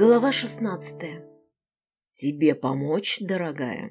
Глава шестнадцатая. Тебе помочь, дорогая?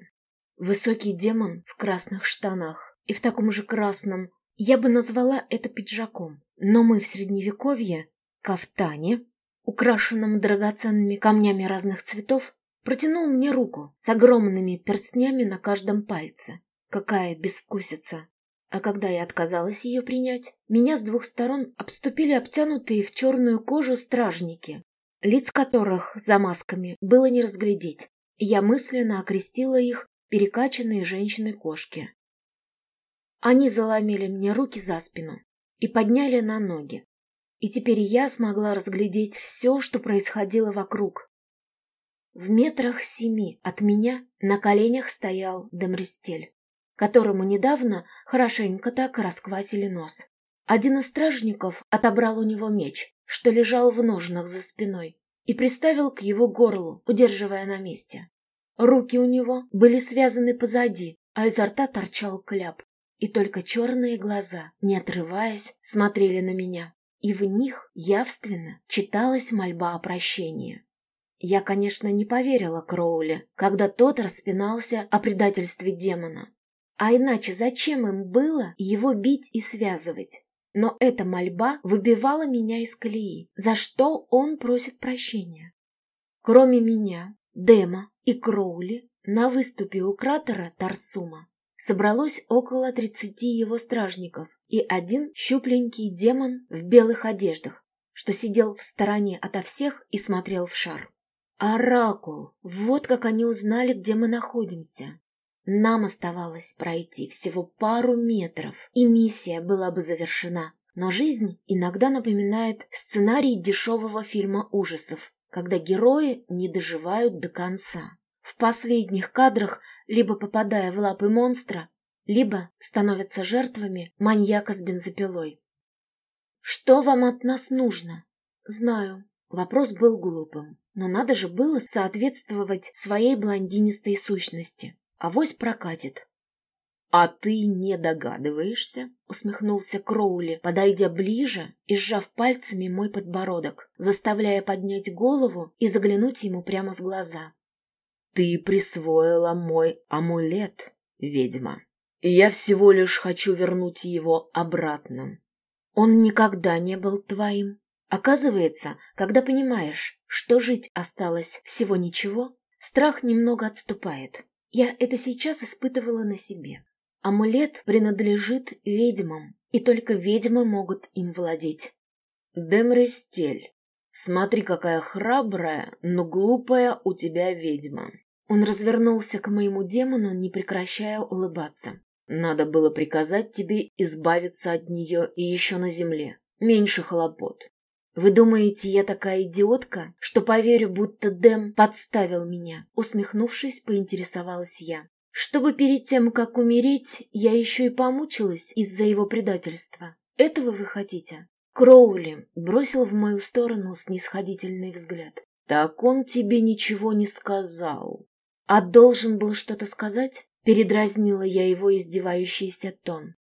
Высокий демон в красных штанах и в таком же красном, я бы назвала это пиджаком, но мы в средневековье, кафтане, украшенном драгоценными камнями разных цветов, протянул мне руку с огромными перстнями на каждом пальце. Какая безвкусица! А когда я отказалась ее принять, меня с двух сторон обступили обтянутые в черную кожу стражники, лиц которых за масками было не разглядеть. Я мысленно окрестила их перекачанные женщины-кошки. Они заломили мне руки за спину и подняли на ноги. И теперь я смогла разглядеть все, что происходило вокруг. В метрах семи от меня на коленях стоял Демрестель, которому недавно хорошенько так расквасили нос. Один из стражников отобрал у него меч, что лежал в ножнах за спиной, и приставил к его горлу, удерживая на месте. Руки у него были связаны позади, а изо рта торчал кляп, и только черные глаза, не отрываясь, смотрели на меня, и в них явственно читалась мольба о прощении. Я, конечно, не поверила Кроули, когда тот распинался о предательстве демона. А иначе зачем им было его бить и связывать? Но эта мольба выбивала меня из колеи, за что он просит прощения. Кроме меня, Дема и Кроули, на выступе у кратера Тарсума собралось около тридцати его стражников и один щупленький демон в белых одеждах, что сидел в стороне ото всех и смотрел в шар. «Оракул! Вот как они узнали, где мы находимся!» Нам оставалось пройти всего пару метров, и миссия была бы завершена. Но жизнь иногда напоминает сценарий дешевого фильма ужасов, когда герои не доживают до конца. В последних кадрах, либо попадая в лапы монстра, либо становятся жертвами маньяка с бензопилой. «Что вам от нас нужно?» «Знаю». Вопрос был глупым, но надо же было соответствовать своей блондинистой сущности. Авось прокатит. — А ты не догадываешься? — усмехнулся Кроули, подойдя ближе и сжав пальцами мой подбородок, заставляя поднять голову и заглянуть ему прямо в глаза. — Ты присвоила мой амулет, ведьма, и я всего лишь хочу вернуть его обратно. Он никогда не был твоим. Оказывается, когда понимаешь, что жить осталось всего ничего, страх немного отступает. Я это сейчас испытывала на себе. Амулет принадлежит ведьмам, и только ведьмы могут им владеть. Демрестель, смотри, какая храбрая, но глупая у тебя ведьма. Он развернулся к моему демону, не прекращая улыбаться. Надо было приказать тебе избавиться от нее и еще на земле. Меньше хлопот. «Вы думаете, я такая идиотка, что поверю, будто Дэм подставил меня?» Усмехнувшись, поинтересовалась я. «Чтобы перед тем, как умереть, я еще и помучилась из-за его предательства. Этого вы хотите?» Кроули бросил в мою сторону снисходительный взгляд. «Так он тебе ничего не сказал». «А должен был что-то сказать?» Передразнила я его издевающийся тон.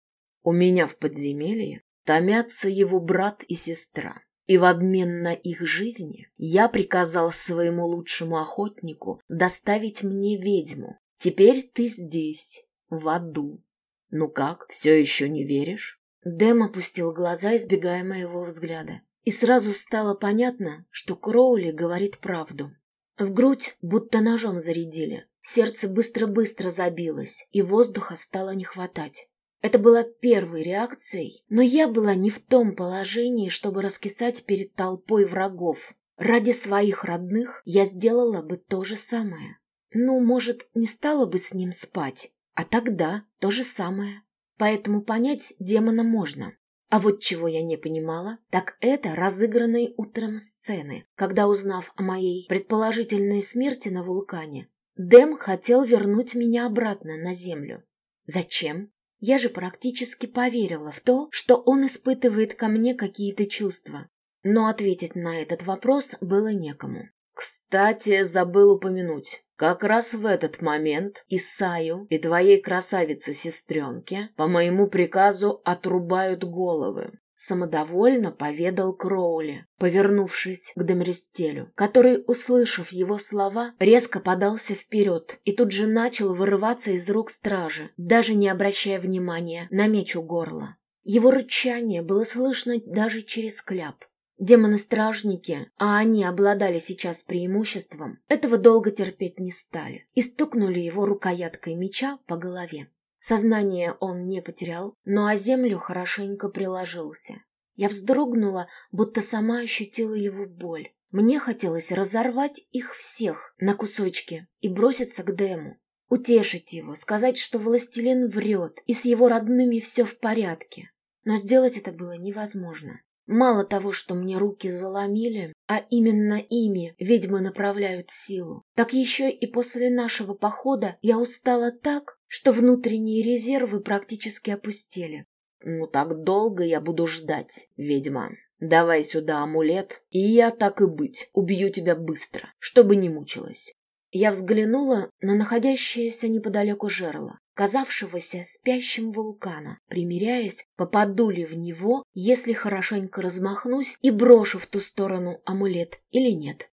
«У меня в подземелье томятся его брат и сестра и в обмен на их жизни я приказал своему лучшему охотнику доставить мне ведьму. Теперь ты здесь, в аду. Ну как, все еще не веришь? Дэм опустил глаза, избегая моего взгляда. И сразу стало понятно, что Кроули говорит правду. В грудь будто ножом зарядили. Сердце быстро-быстро забилось, и воздуха стало не хватать. Это была первой реакцией, но я была не в том положении, чтобы раскисать перед толпой врагов. Ради своих родных я сделала бы то же самое. Ну, может, не стала бы с ним спать, а тогда то же самое. Поэтому понять демона можно. А вот чего я не понимала, так это разыгранные утром сцены, когда, узнав о моей предположительной смерти на вулкане, Дэм хотел вернуть меня обратно на землю. Зачем? Я же практически поверила в то, что он испытывает ко мне какие-то чувства. Но ответить на этот вопрос было некому. «Кстати, забыл упомянуть. Как раз в этот момент Исаю и твоей красавице-сестренке по моему приказу отрубают головы. Самодовольно поведал Кроули, повернувшись к Демристелю, который, услышав его слова, резко подался вперед и тут же начал вырываться из рук стражи, даже не обращая внимания на меч у горла. Его рычание было слышно даже через кляп. Демоны-стражники, а они обладали сейчас преимуществом, этого долго терпеть не стали и стукнули его рукояткой меча по голове. Сознание он не потерял, но о землю хорошенько приложился. Я вздрогнула, будто сама ощутила его боль. Мне хотелось разорвать их всех на кусочки и броситься к Дему. Утешить его, сказать, что властелин врет, и с его родными все в порядке. Но сделать это было невозможно. Мало того, что мне руки заломили, а именно ими ведьмы направляют силу, так еще и после нашего похода я устала так, что внутренние резервы практически опустели. «Ну так долго я буду ждать, ведьма. Давай сюда амулет, и я, так и быть, убью тебя быстро, чтобы не мучилась». Я взглянула на находящееся неподалеку жерло, казавшегося спящим вулкана, примиряясь, попаду ли в него, если хорошенько размахнусь и брошу в ту сторону амулет или нет.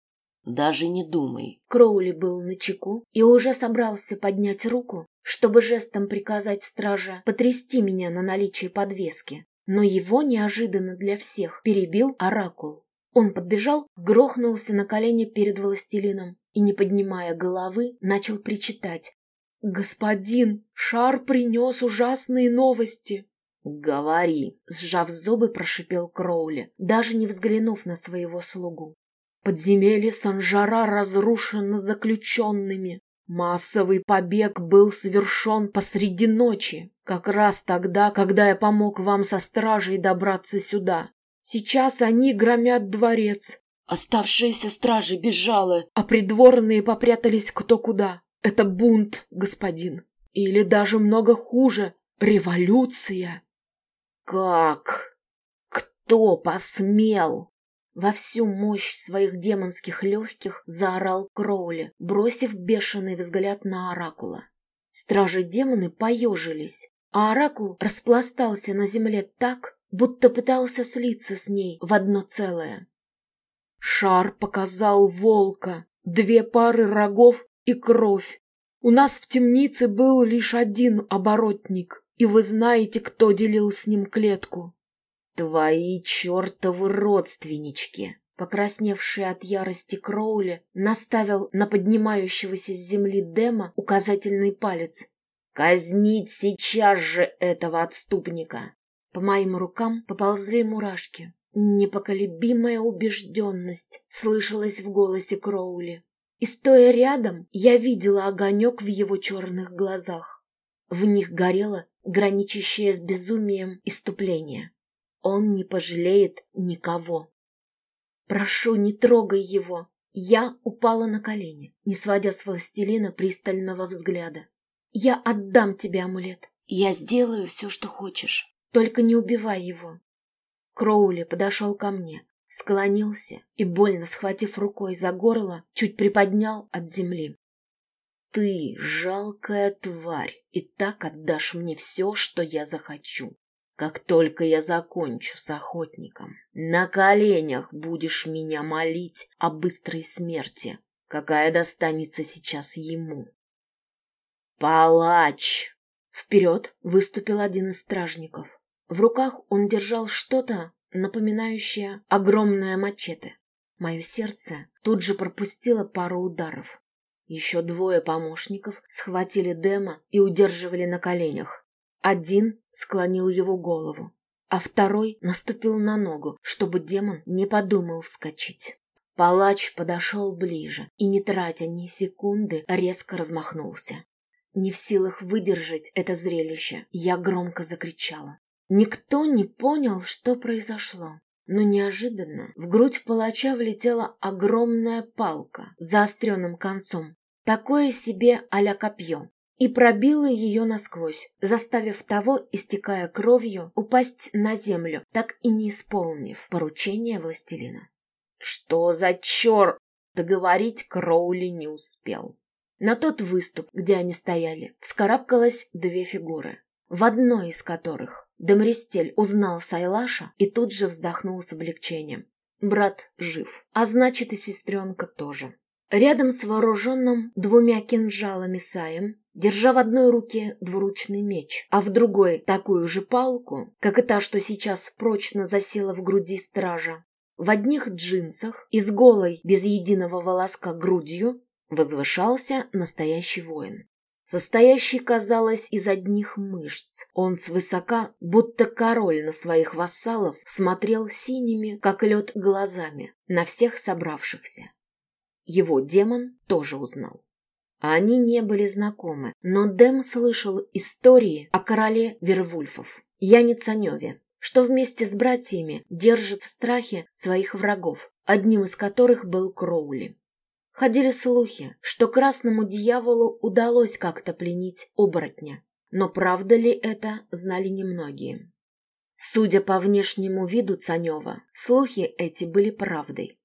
Даже не думай. Кроули был на чеку и уже собрался поднять руку, чтобы жестом приказать страже потрясти меня на наличие подвески. Но его неожиданно для всех перебил оракул. Он подбежал, грохнулся на колени перед властелином и, не поднимая головы, начал причитать. «Господин, шар принес ужасные новости!» «Говори!» — сжав зубы, прошипел Кроули, даже не взглянув на своего слугу. Подземелье Санжара разрушено заключенными. Массовый побег был совершен посреди ночи, как раз тогда, когда я помог вам со стражей добраться сюда. Сейчас они громят дворец. Оставшиеся стражи бежали, а придворные попрятались кто куда. Это бунт, господин. Или даже много хуже — революция. Как? Кто посмел? Во всю мощь своих демонских легких заорал Кроули, бросив бешеный взгляд на Оракула. Стражи-демоны поежились, а Оракул распластался на земле так, будто пытался слиться с ней в одно целое. Шар показал волка, две пары рогов и кровь. У нас в темнице был лишь один оборотник, и вы знаете, кто делил с ним клетку. «Твои чертовы родственнички!» Покрасневший от ярости Кроули наставил на поднимающегося с земли Дема указательный палец. «Казнить сейчас же этого отступника!» По моим рукам поползли мурашки. Непоколебимая убежденность слышалась в голосе Кроули. И стоя рядом, я видела огонек в его черных глазах. В них горело граничащее с безумием иступление. Он не пожалеет никого. Прошу, не трогай его. Я упала на колени, не сводя с властелина пристального взгляда. Я отдам тебе амулет. Я сделаю все, что хочешь. Только не убивай его. Кроули подошел ко мне, склонился и, больно схватив рукой за горло, чуть приподнял от земли. Ты жалкая тварь, и так отдашь мне все, что я захочу. Как только я закончу с охотником, на коленях будешь меня молить о быстрой смерти, какая достанется сейчас ему. Палач! Вперед выступил один из стражников. В руках он держал что-то, напоминающее огромное мачете. Мое сердце тут же пропустило пару ударов. Еще двое помощников схватили Дема и удерживали на коленях. Один склонил его голову, а второй наступил на ногу, чтобы демон не подумал вскочить. Палач подошел ближе и, не тратя ни секунды, резко размахнулся. Не в силах выдержать это зрелище, я громко закричала. Никто не понял, что произошло. Но неожиданно в грудь палача влетела огромная палка с заостренным концом, такое себе а-ля копье и пробила ее насквозь, заставив того, истекая кровью, упасть на землю, так и не исполнив поручение властелина. «Что за черт?» Договорить Кроули не успел. На тот выступ, где они стояли, вскарабкалось две фигуры, в одной из которых Демристель узнал Сайлаша и тут же вздохнул с облегчением. Брат жив, а значит и сестренка тоже. Рядом с вооруженным двумя кинжалами Саем, держа в одной руке двуручный меч, а в другой такую же палку, как и та, что сейчас прочно засела в груди стража, в одних джинсах и с голой, без единого волоска грудью, возвышался настоящий воин. Состоящий, казалось, из одних мышц. Он свысока, будто король на своих вассалов, смотрел синими, как лед, глазами на всех собравшихся. Его демон тоже узнал. Они не были знакомы, но Дэм слышал истории о короле Вервульфов, Яне Цаневе, что вместе с братьями держит в страхе своих врагов, одним из которых был Кроули. Ходили слухи, что красному дьяволу удалось как-то пленить оборотня, но правда ли это, знали немногие. Судя по внешнему виду Цанева, слухи эти были правдой.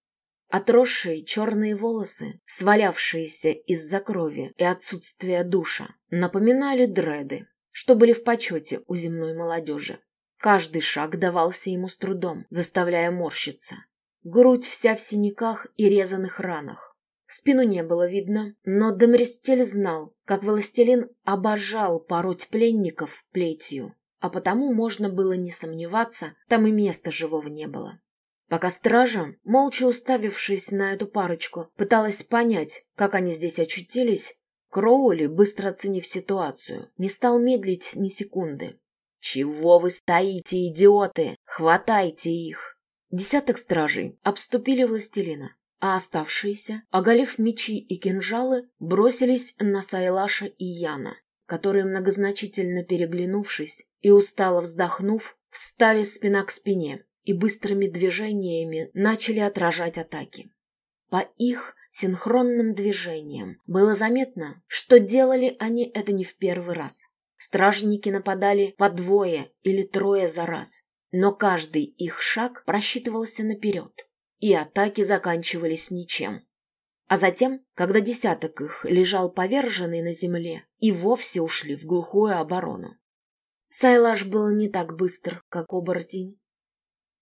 Отросшие черные волосы, свалявшиеся из-за крови и отсутствия душа, напоминали дреды, что были в почете у земной молодежи. Каждый шаг давался ему с трудом, заставляя морщиться. Грудь вся в синяках и резаных ранах. Спину не было видно, но Демристель знал, как властелин обожал пороть пленников плетью, а потому можно было не сомневаться, там и места живого не было. Пока стража, молча уставившись на эту парочку, пыталась понять, как они здесь очутились, Кроули, быстро оценив ситуацию, не стал медлить ни секунды. «Чего вы стоите, идиоты? Хватайте их!» Десяток стражей обступили властелина, а оставшиеся, оголив мечи и кинжалы, бросились на Сайлаша и Яна, которые, многозначительно переглянувшись и устало вздохнув, встали спина к спине, и быстрыми движениями начали отражать атаки. По их синхронным движениям было заметно, что делали они это не в первый раз. Стражники нападали по двое или трое за раз, но каждый их шаг просчитывался наперед, и атаки заканчивались ничем. А затем, когда десяток их лежал поверженный на земле, и вовсе ушли в глухую оборону. Сайлаш был не так быстр, как оборотень,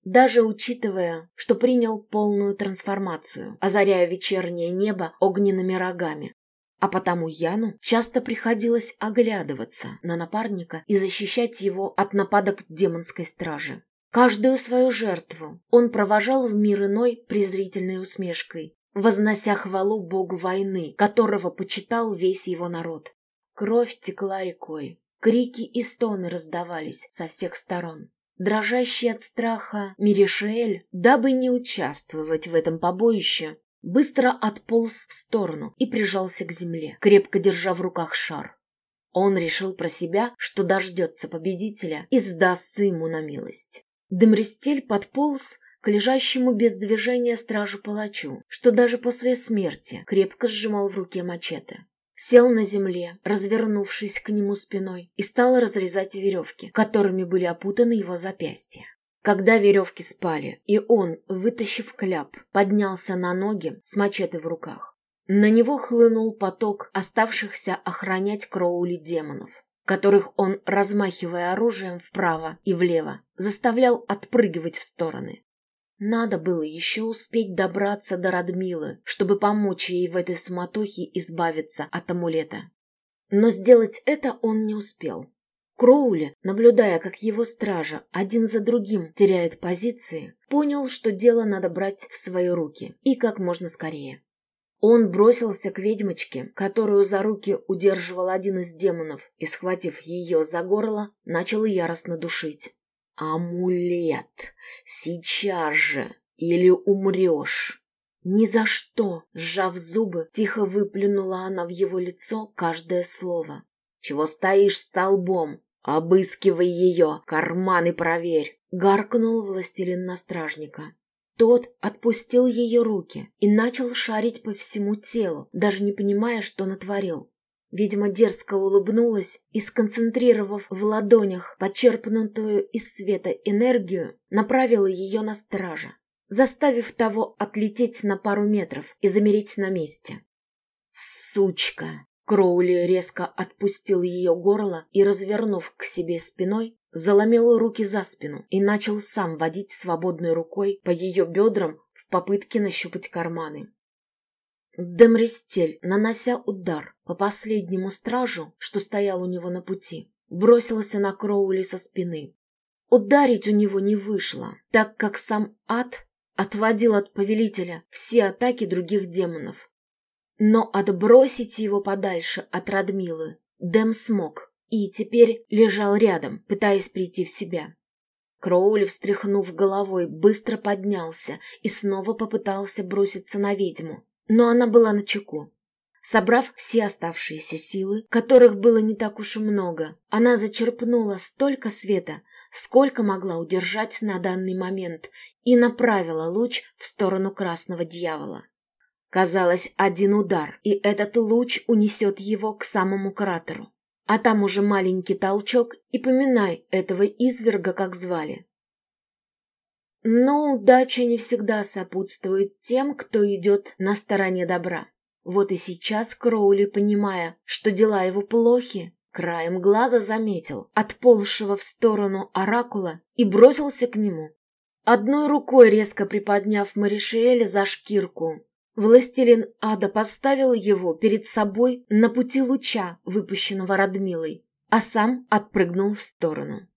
даже учитывая, что принял полную трансформацию, озаряя вечернее небо огненными рогами. А потому Яну часто приходилось оглядываться на напарника и защищать его от нападок демонской стражи. Каждую свою жертву он провожал в мир иной презрительной усмешкой, вознося хвалу богу войны, которого почитал весь его народ. Кровь текла рекой, крики и стоны раздавались со всех сторон. Дрожащий от страха Миришель, дабы не участвовать в этом побоище, быстро отполз в сторону и прижался к земле, крепко держа в руках шар. Он решил про себя, что дождется победителя и сдастся ему на милость. Демристель подполз к лежащему без движения стражу-палачу, что даже после смерти крепко сжимал в руке мачете сел на земле, развернувшись к нему спиной, и стал разрезать веревки, которыми были опутаны его запястья. Когда веревки спали, и он, вытащив кляп, поднялся на ноги с мачете в руках, на него хлынул поток оставшихся охранять Кроули демонов, которых он, размахивая оружием вправо и влево, заставлял отпрыгивать в стороны. Надо было еще успеть добраться до Радмилы, чтобы помочь ей в этой суматохе избавиться от амулета. Но сделать это он не успел. Кроули, наблюдая, как его стража один за другим теряет позиции, понял, что дело надо брать в свои руки и как можно скорее. Он бросился к ведьмочке, которую за руки удерживал один из демонов, и, схватив ее за горло, начал яростно душить. «Амулет! Сейчас же! Или умрешь!» «Ни за что!» — сжав зубы, тихо выплюнула она в его лицо каждое слово. «Чего стоишь столбом? Обыскивай ее, карманы проверь!» — гаркнул властелин на стражника. Тот отпустил ее руки и начал шарить по всему телу, даже не понимая, что натворил. Видимо, дерзко улыбнулась и, сконцентрировав в ладонях почерпнутую из света энергию, направила ее на стража, заставив того отлететь на пару метров и замереть на месте. «Сучка!» Кроули резко отпустил ее горло и, развернув к себе спиной, заломил руки за спину и начал сам водить свободной рукой по ее бедрам в попытке нащупать карманы. Демрестель, нанося удар по последнему стражу, что стоял у него на пути, бросился на Кроули со спины. Ударить у него не вышло, так как сам ад отводил от повелителя все атаки других демонов. Но отбросить его подальше от Радмилы Дэм смог и теперь лежал рядом, пытаясь прийти в себя. Кроули, встряхнув головой, быстро поднялся и снова попытался броситься на ведьму, но она была на чеку. Собрав все оставшиеся силы, которых было не так уж и много, она зачерпнула столько света, сколько могла удержать на данный момент, и направила луч в сторону красного дьявола. Казалось, один удар, и этот луч унесет его к самому кратеру. А там уже маленький толчок, и поминай этого изверга, как звали. Но удача не всегда сопутствует тем, кто идет на стороне добра. Вот и сейчас Кроули, понимая, что дела его плохи, краем глаза заметил отползшего в сторону оракула и бросился к нему. Одной рукой резко приподняв Маришеэля за шкирку, властелин ада поставил его перед собой на пути луча, выпущенного Радмилой, а сам отпрыгнул в сторону.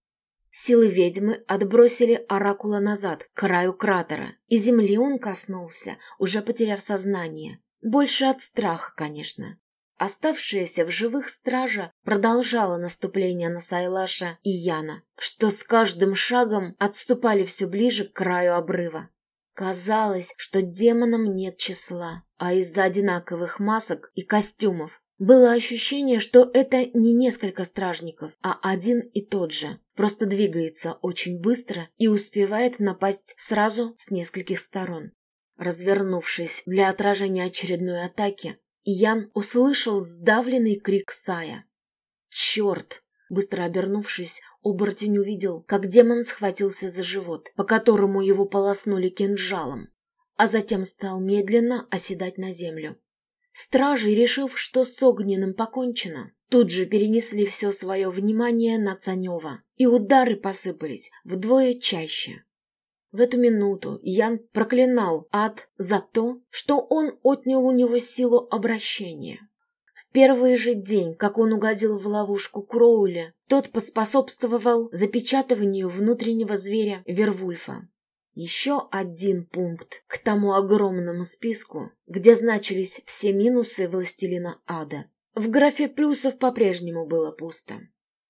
Силы ведьмы отбросили оракула назад, к краю кратера, и земли он коснулся, уже потеряв сознание. Больше от страха, конечно. Оставшаяся в живых стража продолжала наступление на Сайлаша и Яна, что с каждым шагом отступали все ближе к краю обрыва. Казалось, что демонам нет числа, а из-за одинаковых масок и костюмов было ощущение, что это не несколько стражников, а один и тот же. Просто двигается очень быстро и успевает напасть сразу с нескольких сторон. Развернувшись для отражения очередной атаки, Ян услышал сдавленный крик Сая. «Черт!» Быстро обернувшись, оборотень увидел, как демон схватился за живот, по которому его полоснули кинжалом, а затем стал медленно оседать на землю. Стражи, решив, что с огненным покончено, тут же перенесли все свое внимание на Цанева, и удары посыпались вдвое чаще. В эту минуту Ян проклинал ад за то, что он отнял у него силу обращения. Первый же день, как он угодил в ловушку Кроуля, тот поспособствовал запечатыванию внутреннего зверя Вервульфа. Еще один пункт к тому огромному списку, где значились все минусы властелина ада. В графе плюсов по-прежнему было пусто.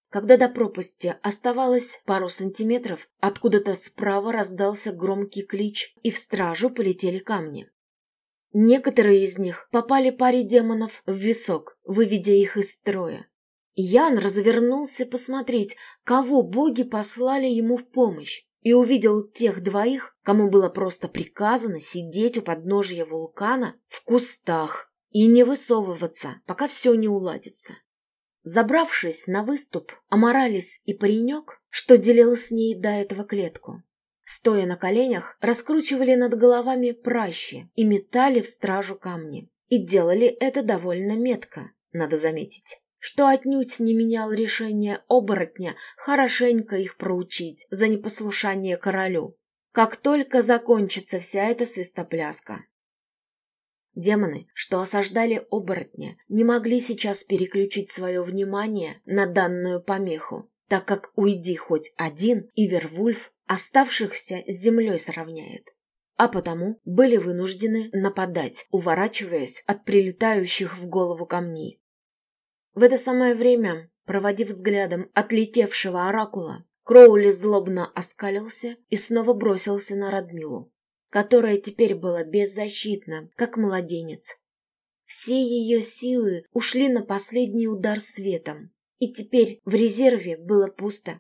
Когда до пропасти оставалось пару сантиметров, откуда-то справа раздался громкий клич, и в стражу полетели камни. Некоторые из них попали паре демонов в висок, выведя их из строя. Ян развернулся посмотреть, кого боги послали ему в помощь и увидел тех двоих, кому было просто приказано сидеть у подножия вулкана в кустах и не высовываться, пока все не уладится. Забравшись на выступ, Аморалис и паренек, что делил с ней до этого клетку, стоя на коленях, раскручивали над головами пращи и метали в стражу камни. И делали это довольно метко, надо заметить что отнюдь не менял решение оборотня хорошенько их проучить за непослушание королю, как только закончится вся эта свистопляска. Демоны, что осаждали оборотня, не могли сейчас переключить свое внимание на данную помеху, так как уйди хоть один, и Вервульф оставшихся с землей сравняет. А потому были вынуждены нападать, уворачиваясь от прилетающих в голову камней. В это самое время, проводив взглядом отлетевшего оракула, Кроули злобно оскалился и снова бросился на Радмилу, которая теперь была беззащитна, как младенец. Все ее силы ушли на последний удар светом, и теперь в резерве было пусто.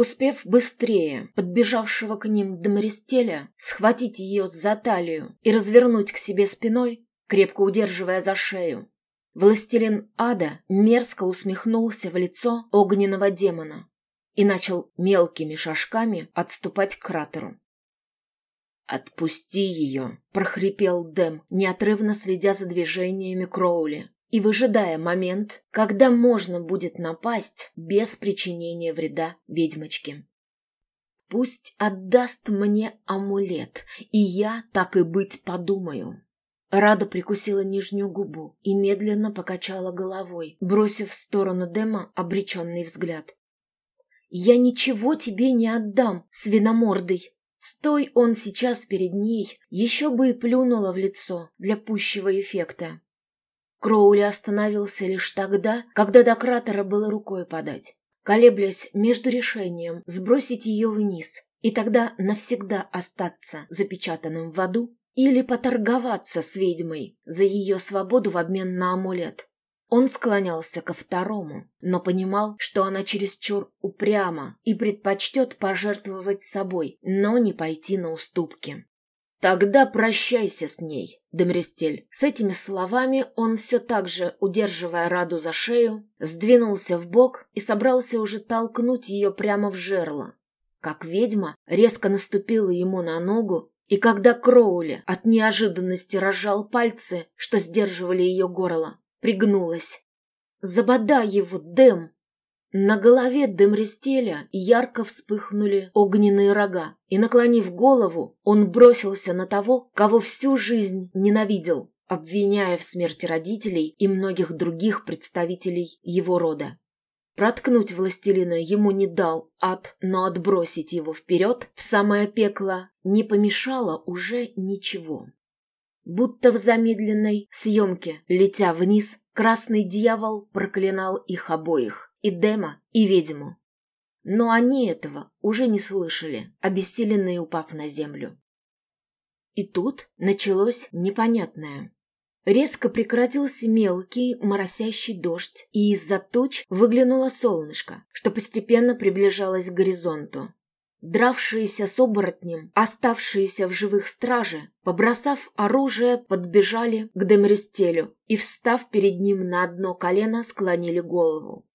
Успев быстрее подбежавшего к ним Домаристеля схватить ее за талию и развернуть к себе спиной, крепко удерживая за шею, Властелин ада мерзко усмехнулся в лицо огненного демона и начал мелкими шажками отступать к кратеру. «Отпусти ее!» — прохрипел Дэм, неотрывно следя за движениями Кроули и выжидая момент, когда можно будет напасть без причинения вреда ведьмочке. Пусть отдаст мне амулет, и я, так и быть, подумаю. Рада прикусила нижнюю губу и медленно покачала головой, бросив в сторону Дема обреченный взгляд. «Я ничего тебе не отдам, свиномордый!» Стой он сейчас перед ней, еще бы и плюнула в лицо для пущего эффекта. Кроули остановился лишь тогда, когда до кратера было рукой подать, колеблясь между решением сбросить ее вниз и тогда навсегда остаться запечатанным в аду или поторговаться с ведьмой за ее свободу в обмен на амулет. Он склонялся ко второму, но понимал, что она чересчур упряма и предпочтет пожертвовать собой, но не пойти на уступки. «Тогда прощайся с ней, Демрестель». С этими словами он все так же, удерживая Раду за шею, сдвинулся в бок и собрался уже толкнуть ее прямо в жерло. Как ведьма резко наступила ему на ногу, и когда Кроули от неожиданности разжал пальцы, что сдерживали ее горло, пригнулась. «Забодай его, Дэм!» На голове Демрестеля ярко вспыхнули огненные рога, и, наклонив голову, он бросился на того, кого всю жизнь ненавидел, обвиняя в смерти родителей и многих других представителей его рода. Проткнуть властелина ему не дал ад, но отбросить его вперед в самое пекло не помешало уже ничего. Будто в замедленной съемке, летя вниз, красный дьявол проклинал их обоих, и Дема, и ведьму. Но они этого уже не слышали, обессиленные упав на землю. И тут началось непонятное. Резко прекратился мелкий моросящий дождь, и из-за туч выглянуло солнышко, что постепенно приближалось к горизонту. Дравшиеся с оборотнем, оставшиеся в живых стражи, побросав оружие, подбежали к Демрестелю и, встав перед ним на одно колено, склонили голову.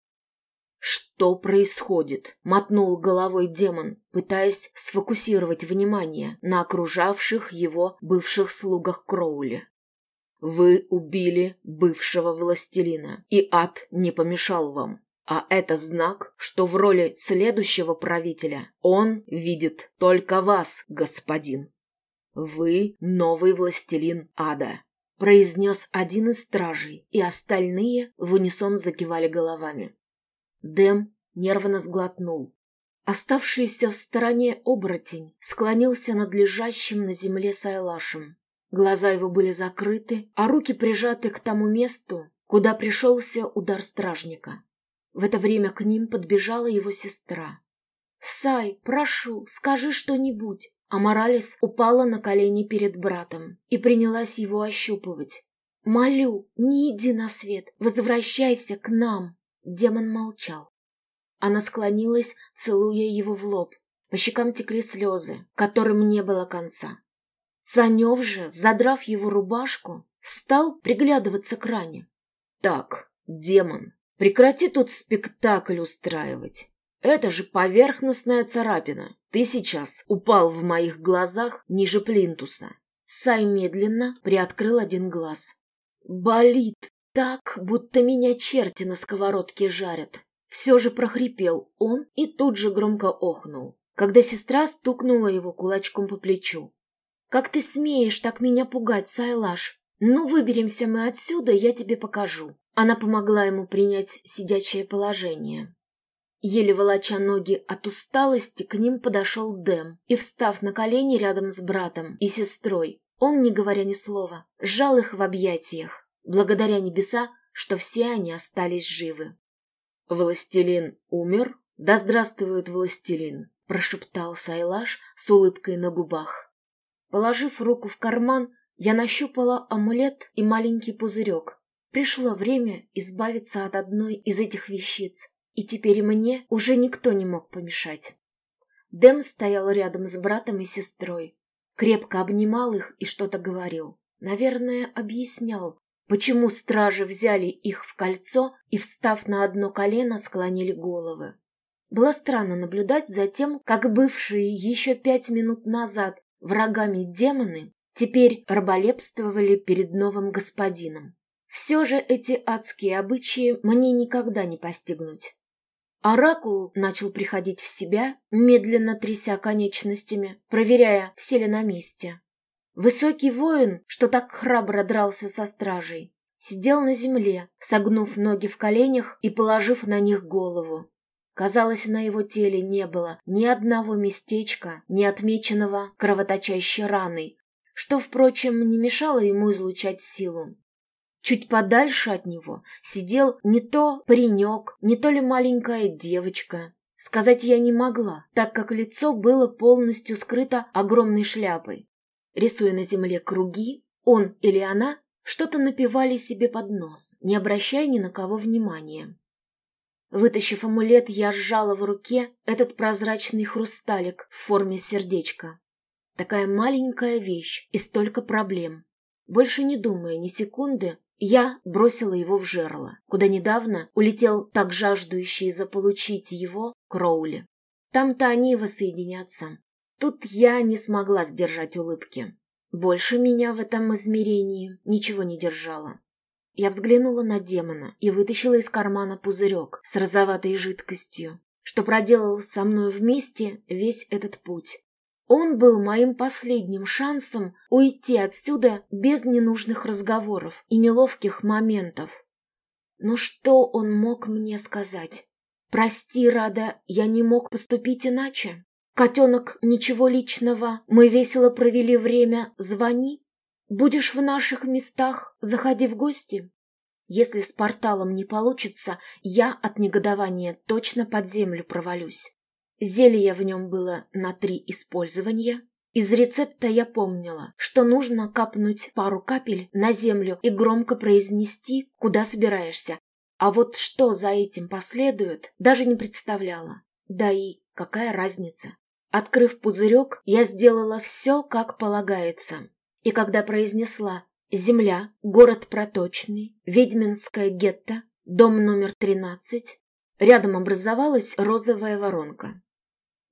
«Что происходит?» — мотнул головой демон, пытаясь сфокусировать внимание на окружавших его бывших слугах Кроули. «Вы убили бывшего властелина, и ад не помешал вам. А это знак, что в роли следующего правителя он видит только вас, господин. Вы новый властелин ада, произнес один из стражей, и остальные в унисон закивали головами. Дэм нервно сглотнул. Оставшийся в стороне оборотень склонился над лежащим на земле Сайлашем. Глаза его были закрыты, а руки прижаты к тому месту, куда пришелся удар стражника. В это время к ним подбежала его сестра. «Сай, прошу, скажи что-нибудь!» А Моралес упала на колени перед братом и принялась его ощупывать. «Молю, не иди на свет, возвращайся к нам!» Демон молчал. Она склонилась, целуя его в лоб. По щекам текли слезы, которым не было конца. Санев же, задрав его рубашку, стал приглядываться к ране. «Так, демон, Прекрати тут спектакль устраивать. Это же поверхностная царапина. Ты сейчас упал в моих глазах ниже плинтуса. Сай медленно приоткрыл один глаз. Болит так, будто меня черти на сковородке жарят. Все же прохрипел он и тут же громко охнул, когда сестра стукнула его кулачком по плечу. «Как ты смеешь так меня пугать, Сайлаш? Ну, выберемся мы отсюда, я тебе покажу». Она помогла ему принять сидячее положение. Еле волоча ноги от усталости, к ним подошел Дэм и, встав на колени рядом с братом и сестрой, он, не говоря ни слова, сжал их в объятиях, благодаря небеса, что все они остались живы. «Властелин умер? Да здравствует властелин!» — прошептал Сайлаш с улыбкой на губах. Положив руку в карман, я нащупала амулет и маленький пузырек, Пришло время избавиться от одной из этих вещиц, и теперь мне уже никто не мог помешать. Дэм стоял рядом с братом и сестрой, крепко обнимал их и что-то говорил. Наверное, объяснял, почему стражи взяли их в кольцо и, встав на одно колено, склонили головы. Было странно наблюдать за тем, как бывшие еще пять минут назад врагами демоны теперь раболепствовали перед новым господином. Все же эти адские обычаи мне никогда не постигнуть. Оракул начал приходить в себя, медленно тряся конечностями, проверяя, все ли на месте. Высокий воин, что так храбро дрался со стражей, сидел на земле, согнув ноги в коленях и положив на них голову. Казалось, на его теле не было ни одного местечка, не отмеченного кровоточащей раной, что, впрочем, не мешало ему излучать силу. Чуть подальше от него сидел не то паренек, не то ли маленькая девочка. Сказать я не могла, так как лицо было полностью скрыто огромной шляпой. Рисуя на земле круги, он или она что-то напевали себе под нос, не обращая ни на кого внимания. Вытащив амулет, я сжала в руке этот прозрачный хрусталик в форме сердечка. Такая маленькая вещь и столько проблем. Больше не думая ни секунды, я бросила его в жерло, куда недавно улетел так жаждущий заполучить его Кроули. Там-то они воссоединятся. Тут я не смогла сдержать улыбки. Больше меня в этом измерении ничего не держало. Я взглянула на демона и вытащила из кармана пузырек с розоватой жидкостью, что проделал со мной вместе весь этот путь. Он был моим последним шансом уйти отсюда без ненужных разговоров и неловких моментов. Но что он мог мне сказать? «Прости, Рада, я не мог поступить иначе. Котенок, ничего личного, мы весело провели время, звони. Будешь в наших местах, заходи в гости. Если с порталом не получится, я от негодования точно под землю провалюсь. Зелье в нем было на три использования. Из рецепта я помнила, что нужно капнуть пару капель на землю и громко произнести, куда собираешься. А вот что за этим последует, даже не представляла. Да и какая разница? Открыв пузырек, я сделала все, как полагается. И когда произнесла «Земля, город проточный, ведьминское гетто, дом номер 13», рядом образовалась розовая воронка.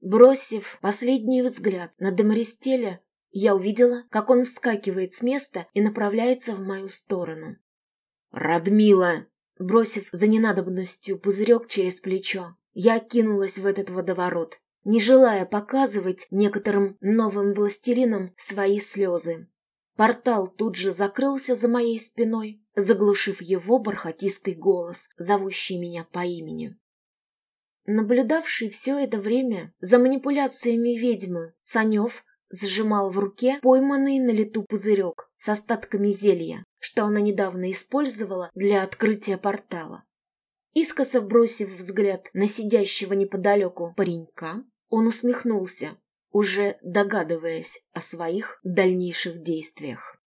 Бросив последний взгляд на Демаристеля, я увидела, как он вскакивает с места и направляется в мою сторону. «Радмила!» Бросив за ненадобностью пузырек через плечо, я кинулась в этот водоворот, не желая показывать некоторым новым властелинам свои слезы. Портал тут же закрылся за моей спиной, заглушив его бархатистый голос, зовущий меня по имени. Наблюдавший все это время за манипуляциями ведьмы, Санев сжимал в руке пойманный на лету пузырек с остатками зелья, что она недавно использовала для открытия портала. Искоса бросив взгляд на сидящего неподалеку паренька, он усмехнулся, уже догадываясь о своих дальнейших действиях.